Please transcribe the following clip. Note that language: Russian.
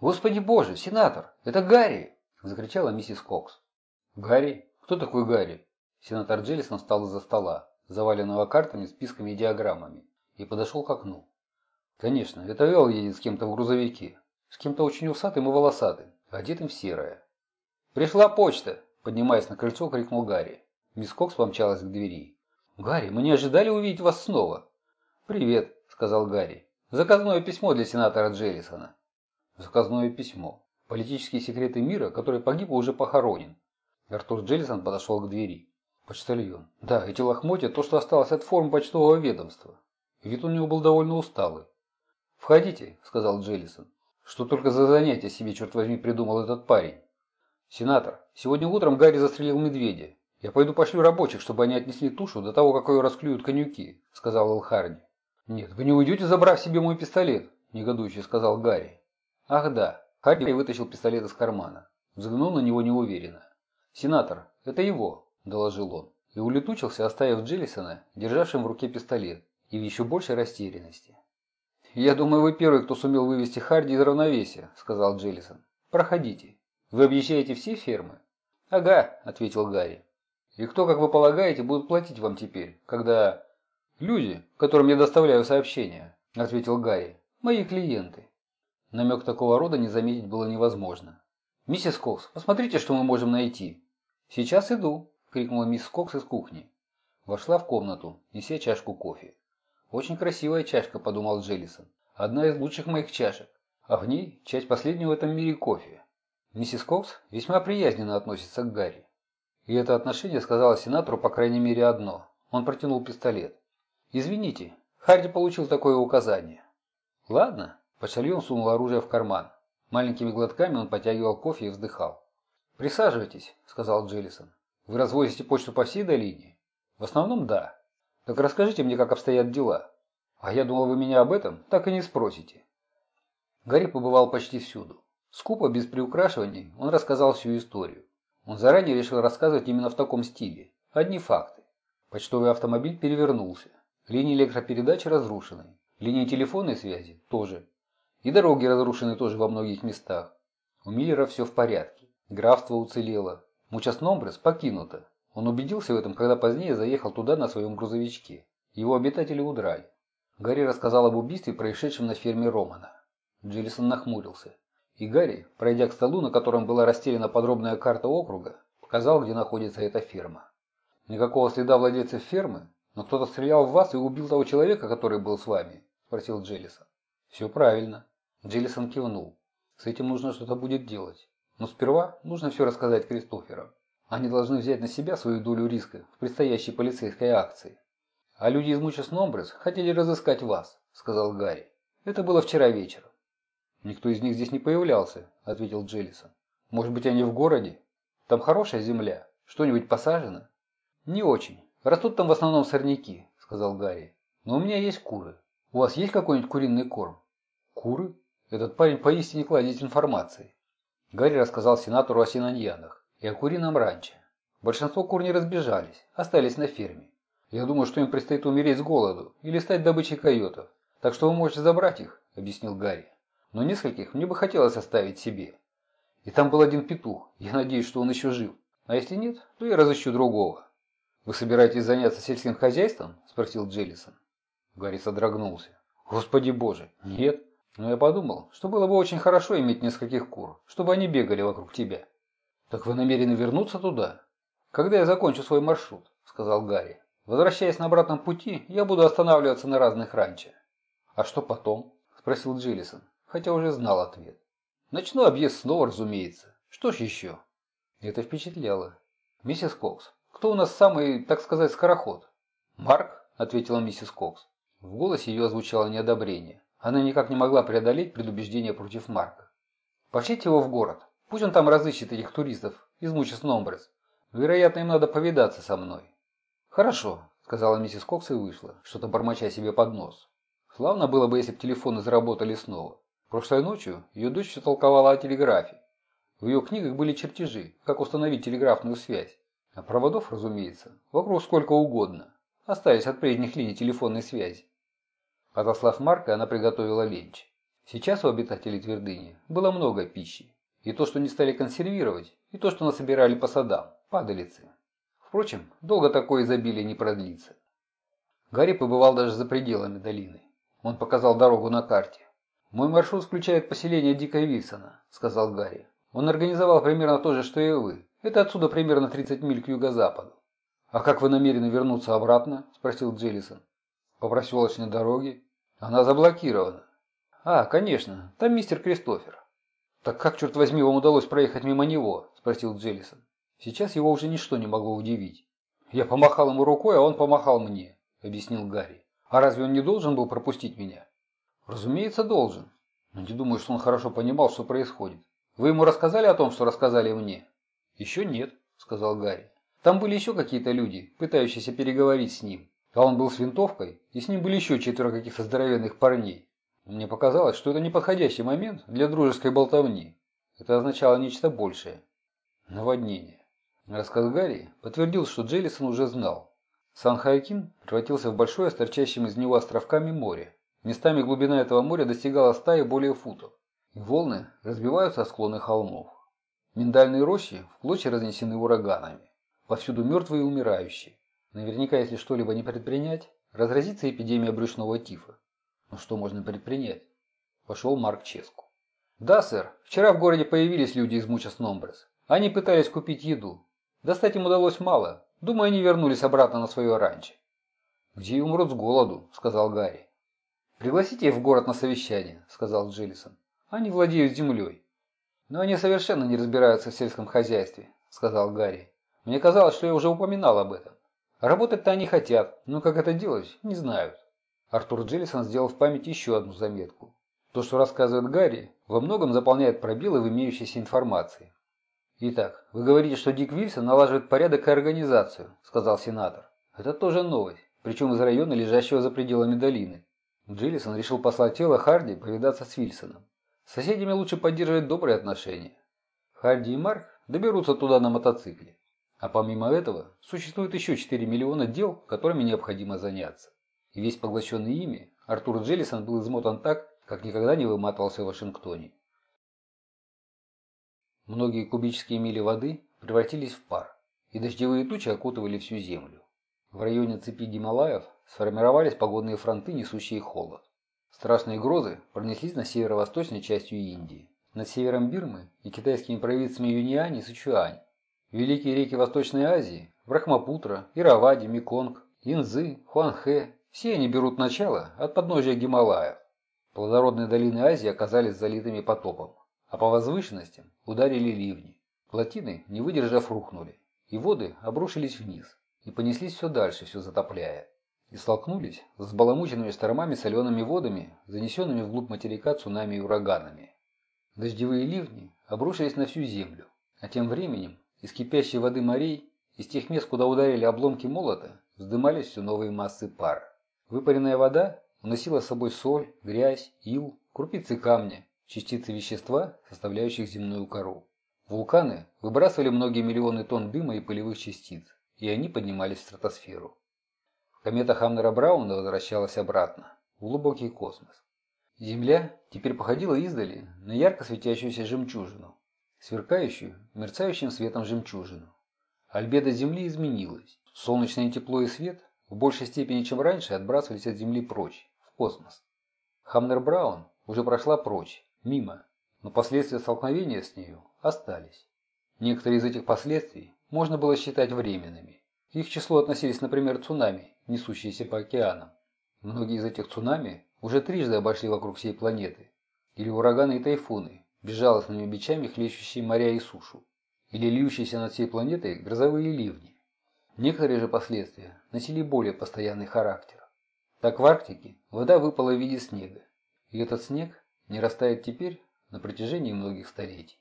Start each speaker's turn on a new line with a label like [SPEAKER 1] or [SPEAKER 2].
[SPEAKER 1] «Господи боже, сенатор, это Гарри!» – закричала миссис Кокс. «Гарри? Кто такой Гарри?» Сенатор Джеллисон встал из-за стола, заваленного картами, списками и диаграммами, и подошел к окну. «Конечно, это Эл едет с кем-то в грузовике, с кем-то очень усатым и волосатым, одетым в серое». «Пришла почта!» – поднимаясь на крыльцо, крикнул Гарри. Мисс Кокс помчалась к двери. «Гарри, мы не ожидали увидеть вас снова!» «Привет», – сказал Гарри. «Заказное письмо для сенатора Джеллисона». Заказное письмо. Политические секреты мира, который погиб уже похоронен. Артур Джеллисон подошел к двери. Почтальон. Да, эти лохмотья – то, что осталось от форм почтового ведомства. Вид у него был довольно усталый. «Входите», – сказал Джеллисон. «Что только за занятие себе, черт возьми, придумал этот парень?» «Сенатор, сегодня утром Гарри застрелил медведя. Я пойду пошлю рабочих, чтобы они отнесли тушу до того, как ее расклюют конюки», – сказал Эл Харди. «Нет, вы не уйдете, забрав себе мой пистолет», – негодующе сказал Гарри. «Ах да». Харди вытащил пистолет из кармана. Взглянул на него неуверенно. «Сенатор, это его», – доложил он. И улетучился, оставив Джиллисона, державшим в руке пистолет, и в еще большей растерянности. «Я думаю, вы первый, кто сумел вывести Харди из равновесия», – сказал Джеллисон. «Проходите. Вы объезжаете все фермы?» «Ага», – ответил Гарри. «И кто, как вы полагаете, будет платить вам теперь, когда...» «Люди, которым я доставляю сообщения», – ответил Гарри. «Мои клиенты». Намек такого рода не заметить было невозможно. «Миссис Кокс, посмотрите, что мы можем найти». «Сейчас иду», – крикнула мисс Кокс из кухни. Вошла в комнату, неся чашку кофе. «Очень красивая чашка», – подумал Джеллисон. «Одна из лучших моих чашек, а в ней часть последнего в этом мире кофе». Миссис Кокс весьма приязненно относится к Гарри. И это отношение сказала сенатору по крайней мере одно. Он протянул пистолет. «Извините, Харди получил такое указание». «Ладно». Почтальон сунул оружие в карман. Маленькими глотками он потягивал кофе и вздыхал. «Присаживайтесь», — сказал Джеллисон. «Вы развозите почту по всей долине?» «В основном, да». «Так расскажите мне, как обстоят дела». «А я думал, вы меня об этом так и не спросите». Гарри побывал почти всюду. Скупо, без приукрашиваний, он рассказал всю историю. Он заранее решил рассказывать именно в таком стиле. Одни факты. Почтовый автомобиль перевернулся. Линии электропередачи разрушены. Линии телефонной связи тоже. И дороги разрушены тоже во многих местах. У Миллера все в порядке. Графство уцелело. Мучасномбрес покинуто. Он убедился в этом, когда позднее заехал туда на своем грузовичке. Его обитатели удрали. Гарри рассказал об убийстве, происшедшем на ферме Романа. Джеллисон нахмурился. И Гарри, пройдя к столу, на котором была расстелена подробная карта округа, показал, где находится эта ферма. Никакого следа владельцев фермы, но кто-то стрелял в вас и убил того человека, который был с вами, спросил Джеллисон. Все правильно. Джеллисон кивнул. С этим нужно что-то будет делать. Но сперва нужно все рассказать Кристоферам. Они должны взять на себя свою долю риска в предстоящей полицейской акции. А люди из Мучес Номбрес хотели разыскать вас, сказал Гарри. Это было вчера вечером. «Никто из них здесь не появлялся», – ответил Джеллисон. «Может быть, они в городе? Там хорошая земля. Что-нибудь посажено?» «Не очень. Растут там в основном сорняки», – сказал Гарри. «Но у меня есть куры. У вас есть какой-нибудь куриный корм?» «Куры?» Этот парень поистине кладезь информации. Гарри рассказал сенатору о синаньянах и о курином ранче. Большинство кур не разбежались, остались на ферме. Я думаю, что им предстоит умереть с голоду или стать добычей койотов. Так что вы можете забрать их, объяснил Гарри но нескольких мне бы хотелось оставить себе. И там был один петух, я надеюсь, что он еще жив. А если нет, то я разыщу другого. «Вы собираетесь заняться сельским хозяйством?» – спросил Джеллисон. Гарри содрогнулся. «Господи боже, нет. Но я подумал, что было бы очень хорошо иметь нескольких кур, чтобы они бегали вокруг тебя». «Так вы намерены вернуться туда?» «Когда я закончу свой маршрут», – сказал Гарри. «Возвращаясь на обратном пути, я буду останавливаться на разных ранчо». «А что потом?» – спросил Джиллисон хотя уже знал ответ. Начну объезд снова, разумеется. Что ж еще? Это впечатляло. Миссис Кокс, кто у нас самый, так сказать, скороход? Марк, ответила миссис Кокс. В голосе ее звучало неодобрение. Она никак не могла преодолеть предубеждение против Марка. Пошлите его в город. Пусть он там разыщет этих туристов из Мучес Номбрес. Вероятно, им надо повидаться со мной. Хорошо, сказала миссис Кокс и вышла, что-то бормоча себе под нос. Славно было бы, если бы телефоны заработали снова. Прошлой ночью ее дочь толковала о телеграфе. В ее книгах были чертежи, как установить телеграфную связь. А проводов, разумеется, вокруг сколько угодно. Остались от прежних линий телефонной связи. Отослав Марка, она приготовила ленч. Сейчас у обитателей твердыни было много пищи. И то, что не стали консервировать, и то, что насобирали по садам, падалицы. Впрочем, долго такое изобилие не продлится. Гарри побывал даже за пределами долины. Он показал дорогу на карте. «Мой маршрут включает поселение Дика Вильсона», — сказал Гарри. «Он организовал примерно то же, что и вы. Это отсюда примерно 30 миль к юго-западу». «А как вы намерены вернуться обратно?» – спросил Джеллисон. «По проселочной дороге. Она заблокирована». «А, конечно, там мистер Кристофер». «Так как, черт возьми, вам удалось проехать мимо него?» – спросил Джеллисон. Сейчас его уже ничто не могло удивить. «Я помахал ему рукой, а он помахал мне», – объяснил Гарри. «А разве он не должен был пропустить меня?» «Разумеется, должен. Но не думаю, что он хорошо понимал, что происходит. Вы ему рассказали о том, что рассказали мне?» «Еще нет», – сказал Гарри. «Там были еще какие-то люди, пытающиеся переговорить с ним. А он был с винтовкой, и с ним были еще четверо каких-то здоровенных парней. Мне показалось, что это неподходящий момент для дружеской болтовни. Это означало нечто большее. Наводнение. Рассказ Гарри подтвердил, что Джеллисон уже знал. Сан-Хайкин превратился в большое, торчащим из него островками море. Местами глубина этого моря достигала стаи более футов, и волны разбиваются о склоны холмов. Миндальные рощи в клочья разнесены ураганами. Повсюду мертвые и умирающие. Наверняка, если что-либо не предпринять, разразится эпидемия брюшного тифа. Но что можно предпринять? Пошел Марк Ческу. Да, сэр, вчера в городе появились люди из Мучас Номбрес. Они пытались купить еду. Достать им удалось мало. Думаю, они вернулись обратно на свое ранчо. «Где умрут с голоду», — сказал Гарри. «Пригласите их в город на совещание», — сказал Джиллисон. «Они владеют землей». «Но они совершенно не разбираются в сельском хозяйстве», — сказал Гарри. «Мне казалось, что я уже упоминал об этом. Работать-то они хотят, но как это делать, не знают». Артур Джиллисон сделал в памяти еще одну заметку. То, что рассказывает Гарри, во многом заполняет пробелы в имеющейся информации. «Итак, вы говорите, что Дик Вильсон налаживает порядок и организацию», – сказал сенатор. «Это тоже новость, причем из района, лежащего за пределами долины. Джиллисон решил послать тело Харди повидаться с Вильсоном. С соседями лучше поддерживать добрые отношения. Харди и Марк доберутся туда на мотоцикле. А помимо этого, существует еще 4 миллиона дел, которыми необходимо заняться. И весь поглощенный ими, Артур Джеллисон был измотан так, как никогда не выматывался в Вашингтоне. Многие кубические мили воды превратились в пар, и дождевые тучи окутывали всю землю. В районе цепи Гималаев сформировались погодные фронты, несущие холод. Страшные грозы пронеслись на северо-восточной частью Индии, над севером Бирмы и китайскими провинциями Юниань и Сычуань. Великие реки Восточной Азии – Брахмапутра, Иравади, Меконг, Инзы, Хуанхэ – все они берут начало от подножия Гималаев. Плодородные долины Азии оказались залитыми потопом, а по возвышенностям ударили ливни. Плотины, не выдержав, рухнули, и воды обрушились вниз и понеслись все дальше, все затопляя. И столкнулись с взбаламученными штормами солеными водами, занесенными вглубь материка цунами и ураганами. Дождевые ливни обрушились на всю землю, а тем временем из кипящей воды морей, из тех мест, куда ударили обломки молота, вздымались все новые массы пара. Выпаренная вода уносила с собой соль, грязь, ил, крупицы камня, частицы вещества, составляющих земную кору. Вулканы выбрасывали многие миллионы тонн дыма и пылевых частиц, и они поднимались в стратосферу. Комета Хамнера Брауна возвращалась обратно, в глубокий космос. Земля теперь походила издали на ярко светящуюся жемчужину, сверкающую, мерцающим светом жемчужину. Альбедо Земли изменилось. Солнечное тепло и свет в большей степени, чем раньше, отбрасывались от Земли прочь, в космос. Хамнер Браун уже прошла прочь, мимо, но последствия столкновения с нею остались. Некоторые из этих последствий можно было считать временными. К их числу относились, например, цунами, несущиеся по океанам. Многие из этих цунами уже трижды обошли вокруг всей планеты. Или ураганы и тайфуны, безжалостными бичами хлещущие моря и сушу. Или льющиеся над всей планетой грозовые ливни. Некоторые же последствия носили более постоянный характер. Так в Арктике вода выпала в виде снега. И этот снег не растает теперь на протяжении многих столетий.